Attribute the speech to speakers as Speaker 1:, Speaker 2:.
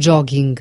Speaker 1: jogging.